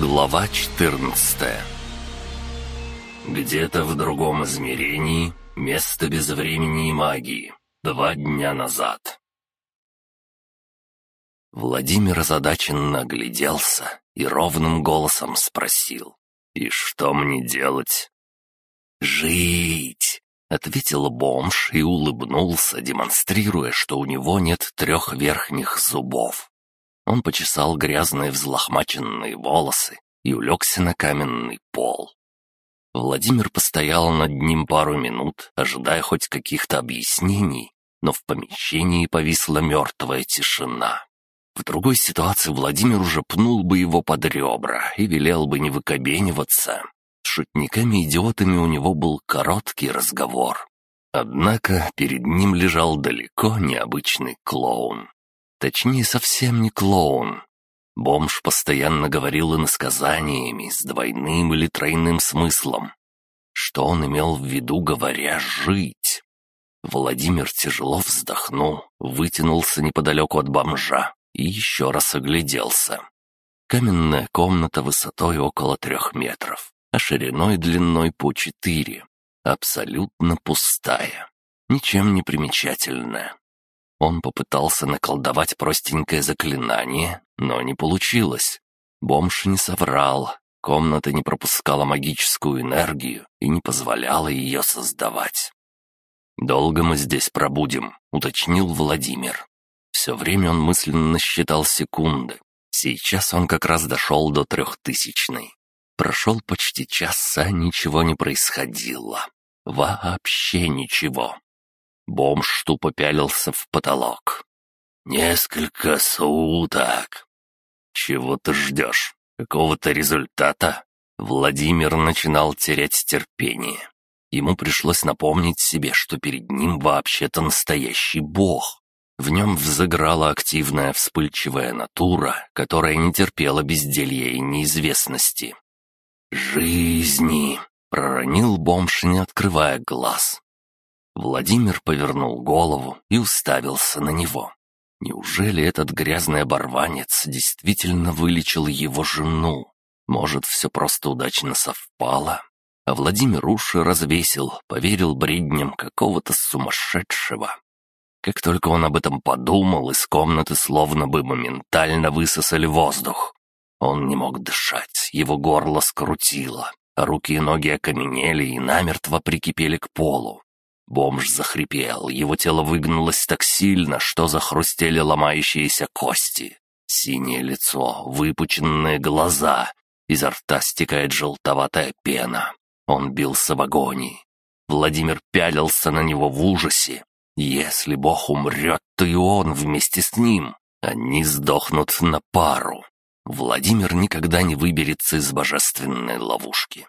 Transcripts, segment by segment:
Глава 14 Где-то в другом измерении, место без времени и магии, два дня назад. Владимир озадаченно огляделся и ровным голосом спросил. «И что мне делать?» «Жить!» — ответил бомж и улыбнулся, демонстрируя, что у него нет трех верхних зубов. Он почесал грязные взлохмаченные волосы и улегся на каменный пол. Владимир постоял над ним пару минут, ожидая хоть каких-то объяснений, но в помещении повисла мертвая тишина. В другой ситуации Владимир уже пнул бы его под ребра и велел бы не выкобениваться. С шутниками-идиотами у него был короткий разговор. Однако перед ним лежал далеко необычный клоун. Точнее, совсем не клоун. Бомж постоянно говорил иносказаниями с двойным или тройным смыслом. Что он имел в виду, говоря «жить»? Владимир тяжело вздохнул, вытянулся неподалеку от бомжа и еще раз огляделся. Каменная комната высотой около трех метров, а шириной и длиной по четыре. Абсолютно пустая. Ничем не примечательная. Он попытался наколдовать простенькое заклинание, но не получилось. Бомж не соврал. Комната не пропускала магическую энергию и не позволяла ее создавать. «Долго мы здесь пробудем», — уточнил Владимир. Все время он мысленно считал секунды. Сейчас он как раз дошел до трехтысячной. Прошел почти час, а ничего не происходило. Вообще ничего. Бомж тупо пялился в потолок. «Несколько суток!» «Чего ты ждешь? Какого-то результата?» Владимир начинал терять терпение. Ему пришлось напомнить себе, что перед ним вообще-то настоящий бог. В нем взыграла активная вспыльчивая натура, которая не терпела безделья и неизвестности. «Жизни!» — проронил бомж, не открывая глаз. Владимир повернул голову и уставился на него. Неужели этот грязный оборванец действительно вылечил его жену? Может, все просто удачно совпало? А Владимир уши развесил, поверил бредням какого-то сумасшедшего. Как только он об этом подумал, из комнаты словно бы моментально высосали воздух. Он не мог дышать, его горло скрутило, руки и ноги окаменели и намертво прикипели к полу. Бомж захрипел, его тело выгнулось так сильно, что захрустели ломающиеся кости. Синее лицо, выпученные глаза, изо рта стекает желтоватая пена. Он бился в агонии. Владимир пялился на него в ужасе. Если Бог умрет, то и он вместе с ним. Они сдохнут на пару. Владимир никогда не выберется из божественной ловушки.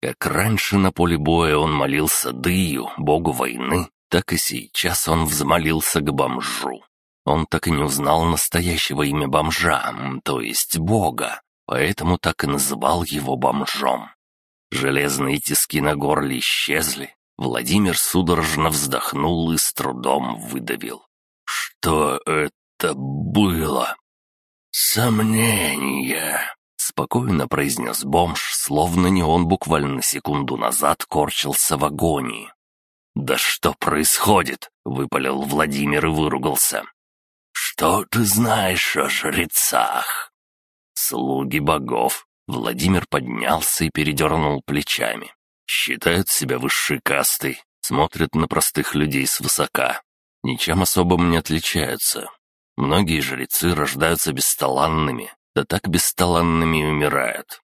Как раньше на поле боя он молился Дыю, богу войны, так и сейчас он взмолился к бомжу. Он так и не узнал настоящего имя бомжа, то есть бога, поэтому так и называл его бомжом. Железные тиски на горле исчезли. Владимир судорожно вздохнул и с трудом выдавил. «Что это было?» «Сомнения», спокойно произнес бомж, словно не он буквально секунду назад корчился в агонии. «Да что происходит?» — выпалил Владимир и выругался. «Что ты знаешь о жрецах?» «Слуги богов». Владимир поднялся и передернул плечами. «Считают себя высшей кастой, смотрят на простых людей свысока. Ничем особым не отличаются. Многие жрецы рождаются бесталанными, да так бесталанными умирают.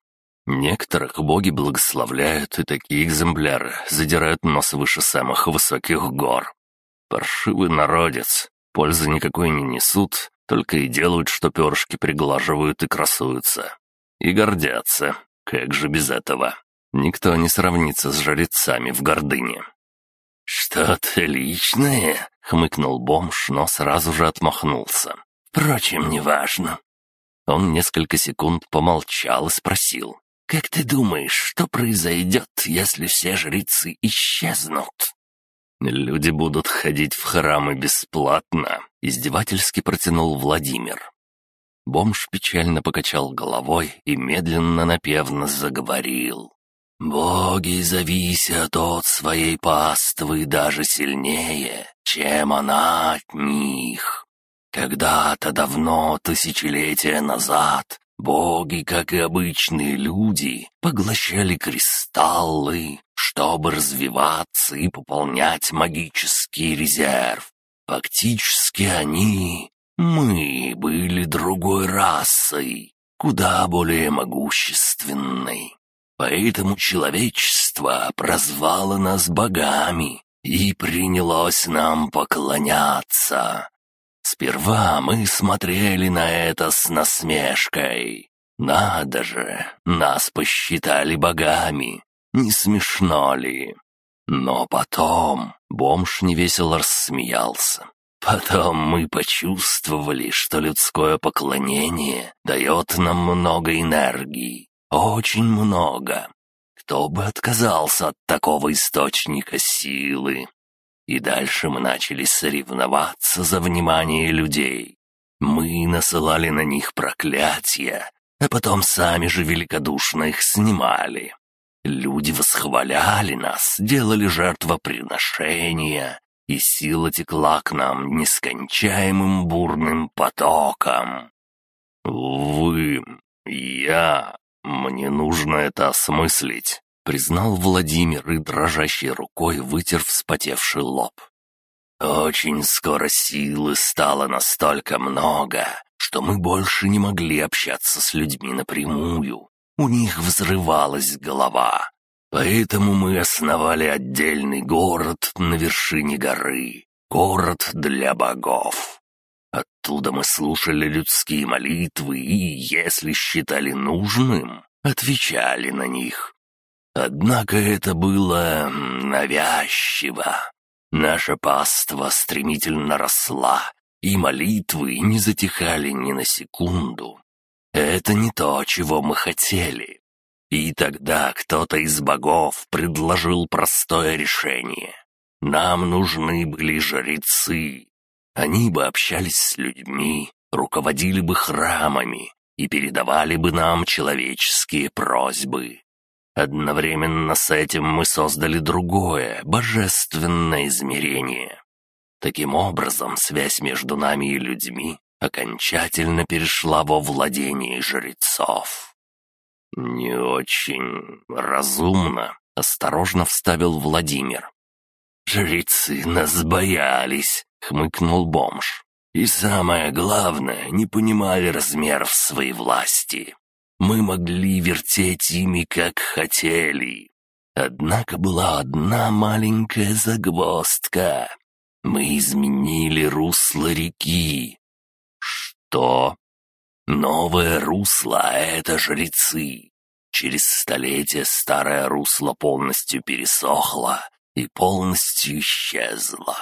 Некоторых боги благословляют, и такие экземпляры задирают нос выше самых высоких гор. Паршивый народец, пользы никакой не несут, только и делают, что перышки приглаживают и красуются. И гордятся. Как же без этого? Никто не сравнится с жрецами в гордыне. «Что-то личное?» — хмыкнул бомж, но сразу же отмахнулся. «Впрочем, неважно. Он несколько секунд помолчал и спросил. «Как ты думаешь, что произойдет, если все жрецы исчезнут?» «Люди будут ходить в храмы бесплатно», — издевательски протянул Владимир. Бомж печально покачал головой и медленно напевно заговорил. «Боги зависят от своей паствы даже сильнее, чем она от них. Когда-то давно, тысячелетия назад, боги, как и обычные люди, поглощали кристаллы, чтобы развиваться и пополнять магический резерв. Фактически они мы были другой расой, куда более могущественной. Поэтому человечество прозвало нас богами и принялось нам поклоняться. Сперва мы смотрели на это с насмешкой. Надо же, нас посчитали богами. Не смешно ли? Но потом бомж невесело рассмеялся. Потом мы почувствовали, что людское поклонение дает нам много энергии, очень много. Кто бы отказался от такого источника силы? И дальше мы начали соревноваться за внимание людей. Мы насылали на них проклятия, а потом сами же великодушно их снимали. Люди восхваляли нас, делали жертвоприношения, и сила текла к нам нескончаемым бурным потоком. «Вы... я... мне нужно это осмыслить», — признал Владимир и дрожащей рукой вытер вспотевший лоб. «Очень скоро силы стало настолько много, что мы больше не могли общаться с людьми напрямую. У них взрывалась голова, Поэтому мы основали отдельный город на вершине горы, город для богов. Оттуда мы слушали людские молитвы и, если считали нужным, отвечали на них. Однако это было навязчиво. Наша паства стремительно росла, и молитвы не затихали ни на секунду. Это не то, чего мы хотели. И тогда кто-то из богов предложил простое решение. Нам нужны были жрецы. Они бы общались с людьми, руководили бы храмами и передавали бы нам человеческие просьбы. Одновременно с этим мы создали другое, божественное измерение. Таким образом, связь между нами и людьми окончательно перешла во владение жрецов. «Не очень разумно», — осторожно вставил Владимир. «Жрецы нас боялись», — хмыкнул бомж. «И самое главное, не понимали размеров своей власти. Мы могли вертеть ими, как хотели. Однако была одна маленькая загвоздка. Мы изменили русло реки». «Что?» Новое русло — это жрецы. Через столетия старое русло полностью пересохло и полностью исчезло.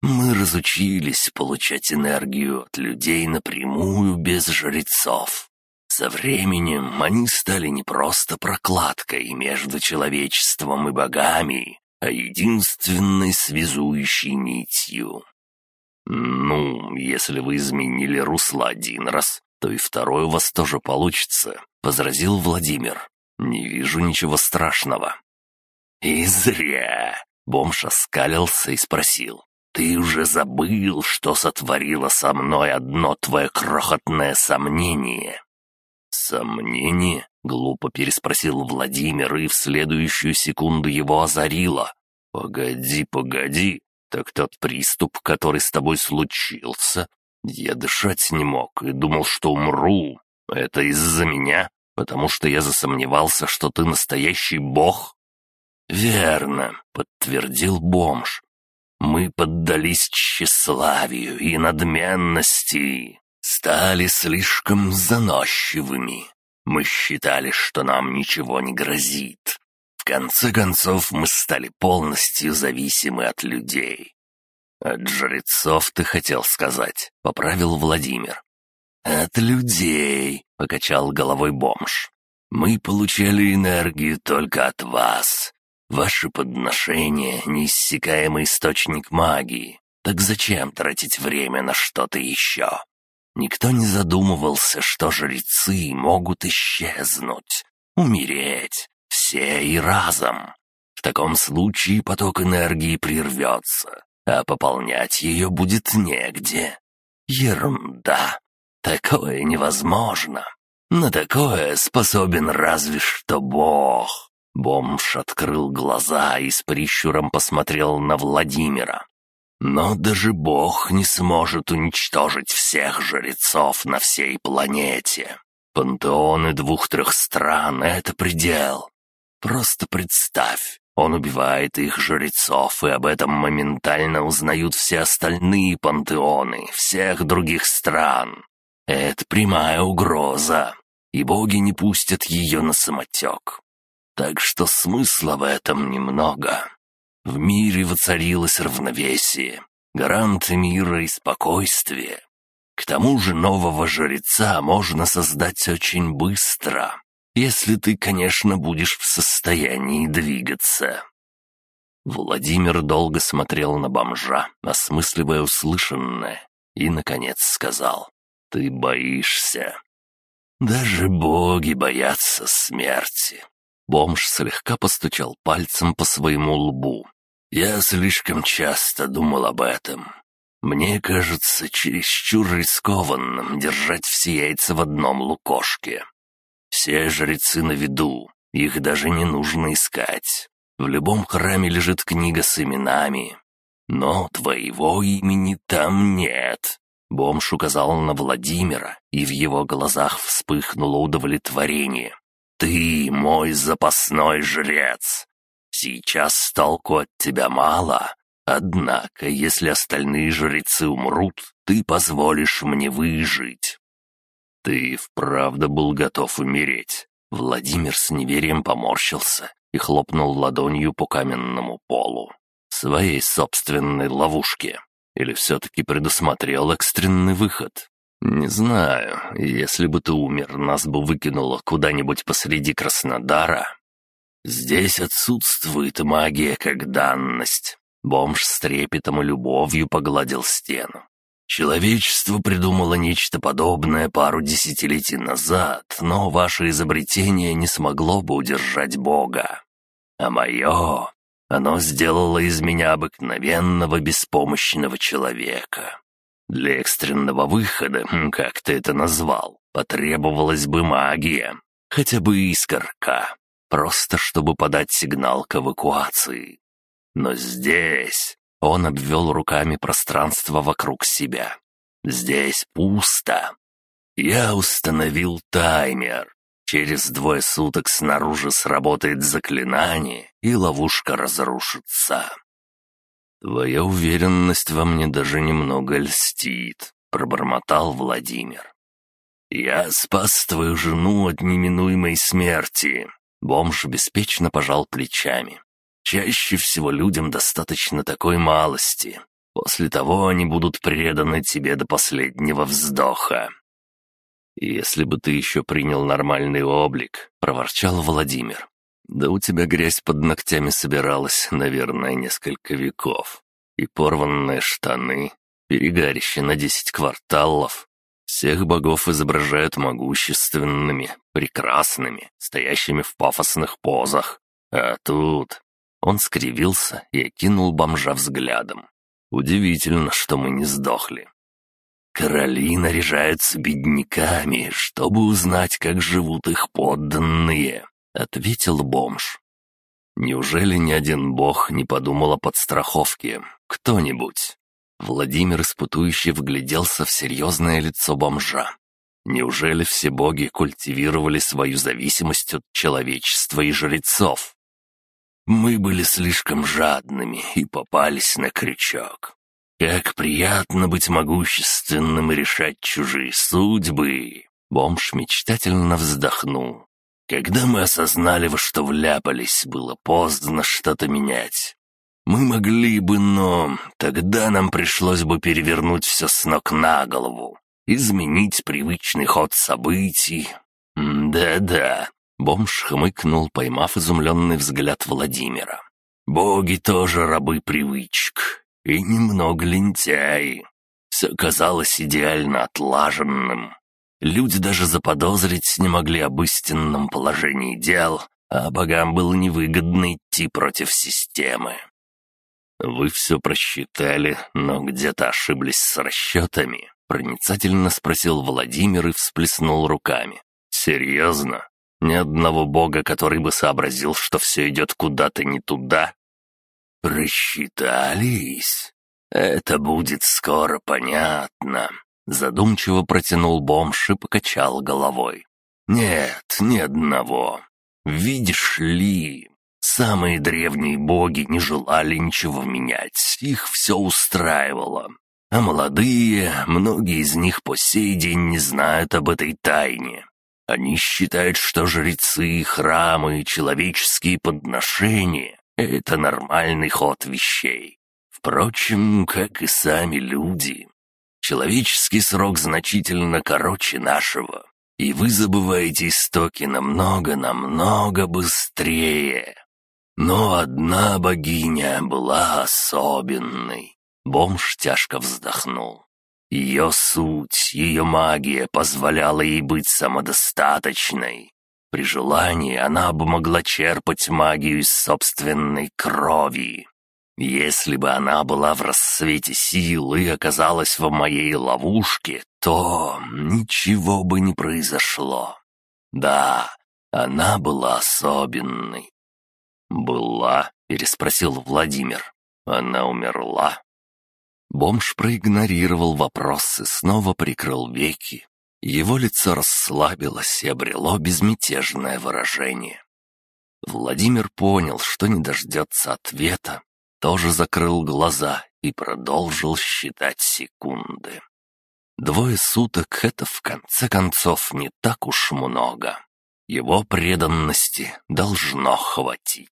Мы разучились получать энергию от людей напрямую без жрецов. Со временем они стали не просто прокладкой между человечеством и богами, а единственной связующей нитью. «Ну, если вы изменили русло один раз, то и второй у вас тоже получится», — возразил Владимир. «Не вижу ничего страшного». «И зря!» — бомж оскалился и спросил. «Ты уже забыл, что сотворило со мной одно твое крохотное сомнение?» «Сомнение?» — глупо переспросил Владимир, и в следующую секунду его озарило. «Погоди, погоди, так тот приступ, который с тобой случился, я дышать не мог и думал, что умру. Это из-за меня, потому что я засомневался, что ты настоящий бог. «Верно», — подтвердил бомж. «Мы поддались тщеславию и надменности, стали слишком заносчивыми. Мы считали, что нам ничего не грозит. В конце концов, мы стали полностью зависимы от людей. «От жрецов ты хотел сказать», — поправил Владимир. «От людей», — покачал головой бомж. «Мы получали энергию только от вас. Ваше подношение — неиссякаемый источник магии. Так зачем тратить время на что-то еще? Никто не задумывался, что жрецы могут исчезнуть, умереть, все и разом. В таком случае поток энергии прервется, а пополнять ее будет негде. Ерунда. Такое невозможно. На такое способен разве что Бог. Бомж открыл глаза и с прищуром посмотрел на Владимира. Но даже Бог не сможет уничтожить всех жрецов на всей планете. Пантеоны двух-трех стран — это предел. Просто представь, он убивает их жрецов, и об этом моментально узнают все остальные пантеоны всех других стран. Это прямая угроза, и боги не пустят ее на самотек. Так что смысла в этом немного. В мире воцарилось равновесие, гарант мира и спокойствия. К тому же нового жреца можно создать очень быстро, если ты, конечно, будешь в состоянии двигаться. Владимир долго смотрел на бомжа, осмысливая услышанное, и, наконец, сказал, «Ты боишься». «Даже боги боятся смерти». Бомж слегка постучал пальцем по своему лбу. «Я слишком часто думал об этом. Мне кажется чересчур рискованным держать все яйца в одном лукошке. Все жрецы на виду, их даже не нужно искать. В любом храме лежит книга с именами. Но твоего имени там нет. Бомж указал на Владимира, и в его глазах вспыхнуло удовлетворение. «Ты мой запасной жрец. Сейчас толку от тебя мало, однако, если остальные жрецы умрут, ты позволишь мне выжить». «Ты вправду был готов умереть?» Владимир с неверием поморщился и хлопнул ладонью по каменному полу. «Своей собственной ловушке. Или все-таки предусмотрел экстренный выход?» «Не знаю. Если бы ты умер, нас бы выкинуло куда-нибудь посреди Краснодара». «Здесь отсутствует магия как данность». Бомж с трепетом и любовью погладил стену. Человечество придумало нечто подобное пару десятилетий назад, но ваше изобретение не смогло бы удержать Бога. А мое, оно сделало из меня обыкновенного беспомощного человека. Для экстренного выхода, как ты это назвал, потребовалась бы магия, хотя бы искорка, просто чтобы подать сигнал к эвакуации. Но здесь он обвел руками пространство вокруг себя. «Здесь пусто. Я установил таймер. Через двое суток снаружи сработает заклинание, и ловушка разрушится». «Твоя уверенность во мне даже немного льстит», — пробормотал Владимир. «Я спас твою жену от неминуемой смерти». Бомж беспечно пожал плечами. Чаще всего людям достаточно такой малости. После того они будут преданы тебе до последнего вздоха. «Если бы ты еще принял нормальный облик», — проворчал Владимир. «Да у тебя грязь под ногтями собиралась, наверное, несколько веков. И порванные штаны, перегарище на десять кварталов. Всех богов изображают могущественными, прекрасными, стоящими в пафосных позах. А тут он скривился и окинул бомжа взглядом. «Удивительно, что мы не сдохли». «Короли наряжаются бедняками, чтобы узнать, как живут их подданные», — ответил бомж. «Неужели ни один бог не подумал о подстраховке? Кто-нибудь?» Владимир испытующе вгляделся в серьезное лицо бомжа. Неужели все боги культивировали свою зависимость от человечества и жрецов? Мы были слишком жадными и попались на крючок. Как приятно быть могущественным и решать чужие судьбы!» Бомж мечтательно вздохнул. «Когда мы осознали, во что вляпались, было поздно что-то менять. Мы могли бы, но тогда нам пришлось бы перевернуть все с ног на голову, изменить привычный ход событий. Да-да, Бомж хмыкнул, поймав изумленный взгляд Владимира. «Боги тоже рабы привычек, и немного лентяи. Все казалось идеально отлаженным. Люди даже заподозрить не могли об истинном положении дел, а богам было невыгодно идти против системы. «Вы все просчитали, но где-то ошиблись с расчетами», — проницательно спросил Владимир и всплеснул руками. «Серьезно? Ни одного бога, который бы сообразил, что все идет куда-то не туда?» «Просчитались? Это будет скоро понятно», — задумчиво протянул бомж и покачал головой. «Нет, ни одного. Видишь ли, Самые древние боги не желали ничего менять, их все устраивало. А молодые, многие из них по сей день не знают об этой тайне. Они считают, что жрецы, храмы и человеческие подношения — это нормальный ход вещей. Впрочем, как и сами люди. Человеческий срок значительно короче нашего, и вы забываете истоки намного-намного быстрее. Но одна богиня была особенной. Бомж тяжко вздохнул. Ее суть, ее магия позволяла ей быть самодостаточной. При желании она бы могла черпать магию из собственной крови. Если бы она была в рассвете сил и оказалась в моей ловушке, то ничего бы не произошло. Да, она была особенной. «Была?» — переспросил Владимир. «Она умерла?» Бомж проигнорировал вопрос и снова прикрыл веки. Его лицо расслабилось и обрело безмятежное выражение. Владимир понял, что не дождется ответа, тоже закрыл глаза и продолжил считать секунды. Двое суток — это в конце концов не так уж много. Его преданности должно хватить.